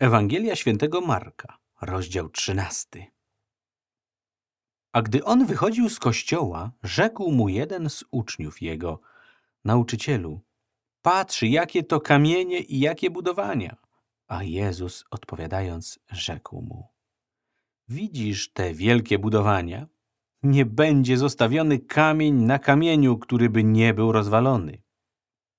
Ewangelia świętego Marka, rozdział 13. A gdy on wychodził z kościoła, rzekł mu jeden z uczniów jego, nauczycielu, patrz, jakie to kamienie i jakie budowania. A Jezus odpowiadając, rzekł mu, widzisz te wielkie budowania? Nie będzie zostawiony kamień na kamieniu, który by nie był rozwalony.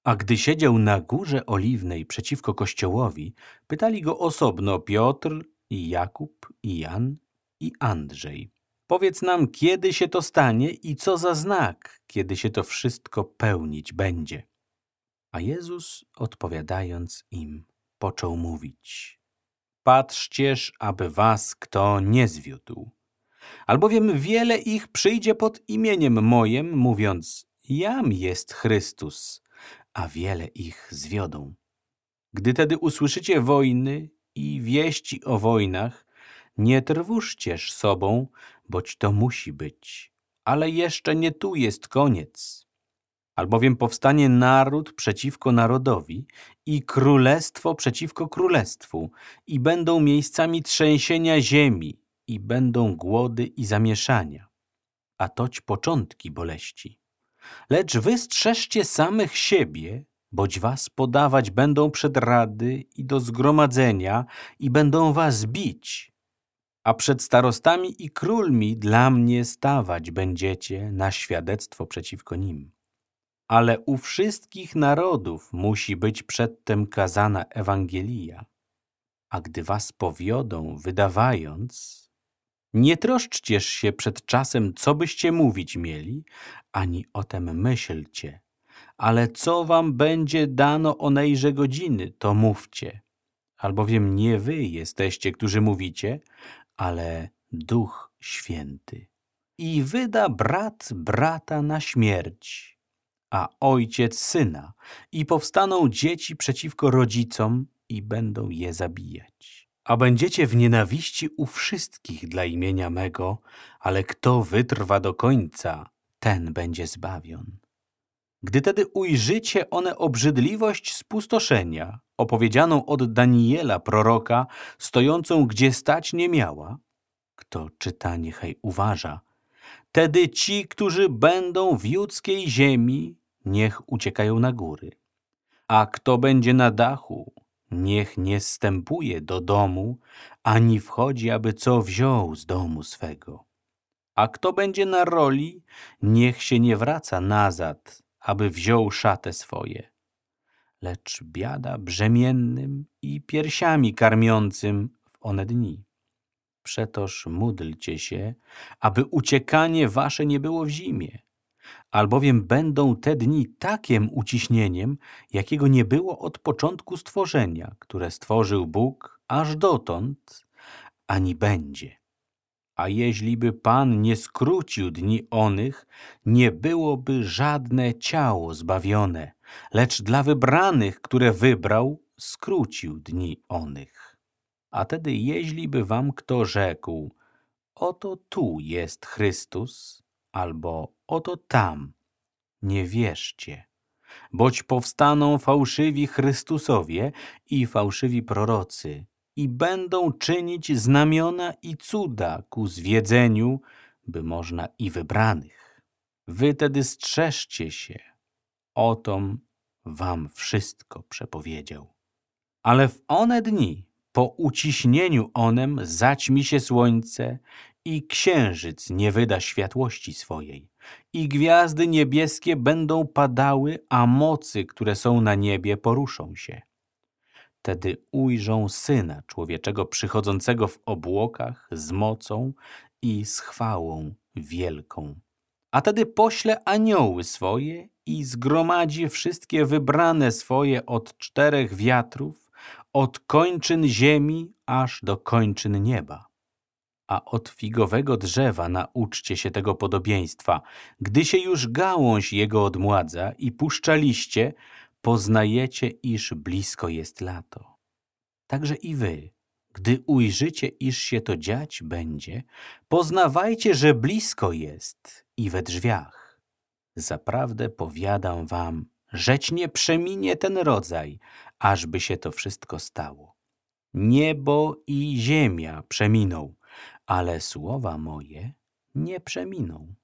A gdy siedział na górze oliwnej przeciwko kościołowi, pytali go osobno Piotr i Jakub i Jan i Andrzej. Powiedz nam, kiedy się to stanie i co za znak, kiedy się to wszystko pełnić będzie. A Jezus odpowiadając im, począł mówić. Patrzcież, aby was kto nie zwiódł. Albowiem wiele ich przyjdzie pod imieniem mojem, mówiąc, jam jest Chrystus, a wiele ich zwiodą. Gdy tedy usłyszycie wojny i wieści o wojnach, nie trwóżcież sobą, boć to musi być. Ale jeszcze nie tu jest koniec. Albowiem powstanie naród przeciwko narodowi i królestwo przeciwko królestwu i będą miejscami trzęsienia ziemi i będą głody i zamieszania. A toć początki boleści. Lecz wy strzeżcie samych siebie, boć was podawać będą przed rady i do zgromadzenia i będą was bić. A przed starostami i królmi dla mnie stawać będziecie na świadectwo przeciwko nim. Ale u wszystkich narodów musi być przedtem kazana Ewangelia. A gdy was powiodą, wydawając, nie troszczcież się przed czasem, co byście mówić mieli, ani o tem myślcie, ale co wam będzie dano onejże godziny, to mówcie. Albowiem nie wy jesteście, którzy mówicie, ale Duch Święty. I wyda brat brata na śmierć, a ojciec syna, i powstaną dzieci przeciwko rodzicom i będą je zabijać a będziecie w nienawiści u wszystkich dla imienia mego, ale kto wytrwa do końca, ten będzie zbawion. Gdy tedy ujrzycie one obrzydliwość spustoszenia, opowiedzianą od Daniela proroka, stojącą gdzie stać nie miała, kto czyta niechaj uważa, tedy ci, którzy będą w judzkiej ziemi, niech uciekają na góry. A kto będzie na dachu, Niech nie stępuje do domu, ani wchodzi, aby co wziął z domu swego. A kto będzie na roli, niech się nie wraca nazad, aby wziął szatę swoje. Lecz biada brzemiennym i piersiami karmiącym w one dni. Przetoż módlcie się, aby uciekanie wasze nie było w zimie, albowiem będą te dni takim uciśnieniem, jakiego nie było od początku stworzenia, które stworzył Bóg aż dotąd, ani będzie. A jeźliby Pan nie skrócił dni onych, nie byłoby żadne ciało zbawione, lecz dla wybranych, które wybrał, skrócił dni onych. A tedy jeźliby wam kto rzekł, oto tu jest Chrystus, albo oto tam. Nie wierzcie, boć powstaną fałszywi Chrystusowie i fałszywi prorocy i będą czynić znamiona i cuda ku zwiedzeniu, by można i wybranych. Wy tedy strzeżcie się, otom wam wszystko przepowiedział. Ale w one dni, po uciśnieniu onem, zaćmi się słońce i księżyc nie wyda światłości swojej, i gwiazdy niebieskie będą padały, a mocy, które są na niebie, poruszą się. Tedy ujrzą Syna Człowieczego przychodzącego w obłokach z mocą i z chwałą wielką. A tedy pośle anioły swoje i zgromadzi wszystkie wybrane swoje od czterech wiatrów, od kończyn ziemi aż do kończyn nieba a od figowego drzewa nauczcie się tego podobieństwa. Gdy się już gałąź jego odmładza i puszcza liście, poznajecie, iż blisko jest lato. Także i wy, gdy ujrzycie, iż się to dziać będzie, poznawajcie, że blisko jest i we drzwiach. Zaprawdę powiadam wam, rzeć nie przeminie ten rodzaj, ażby się to wszystko stało. Niebo i ziemia przeminą, ale słowa moje nie przeminą.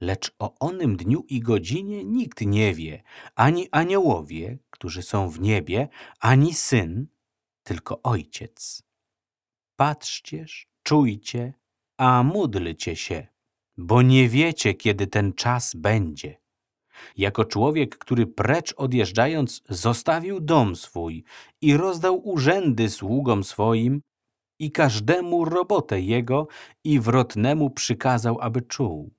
Lecz o onym dniu i godzinie nikt nie wie, ani aniołowie, którzy są w niebie, ani syn, tylko ojciec. Patrzcież, czujcie, a módlcie się, bo nie wiecie, kiedy ten czas będzie. Jako człowiek, który precz odjeżdżając zostawił dom swój i rozdał urzędy sługom swoim i każdemu robotę jego i wrotnemu przykazał, aby czuł.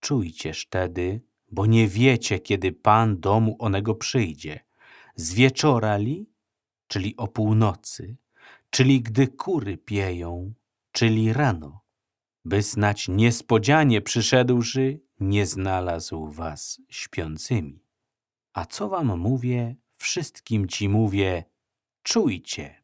Czujcież tedy, bo nie wiecie, kiedy Pan domu onego przyjdzie. Z wieczora li, czyli o północy, czyli gdy kury pieją, czyli rano, by snać niespodzianie przyszedłszy, nie znalazł was śpiącymi. A co wam mówię, wszystkim ci mówię, czujcie.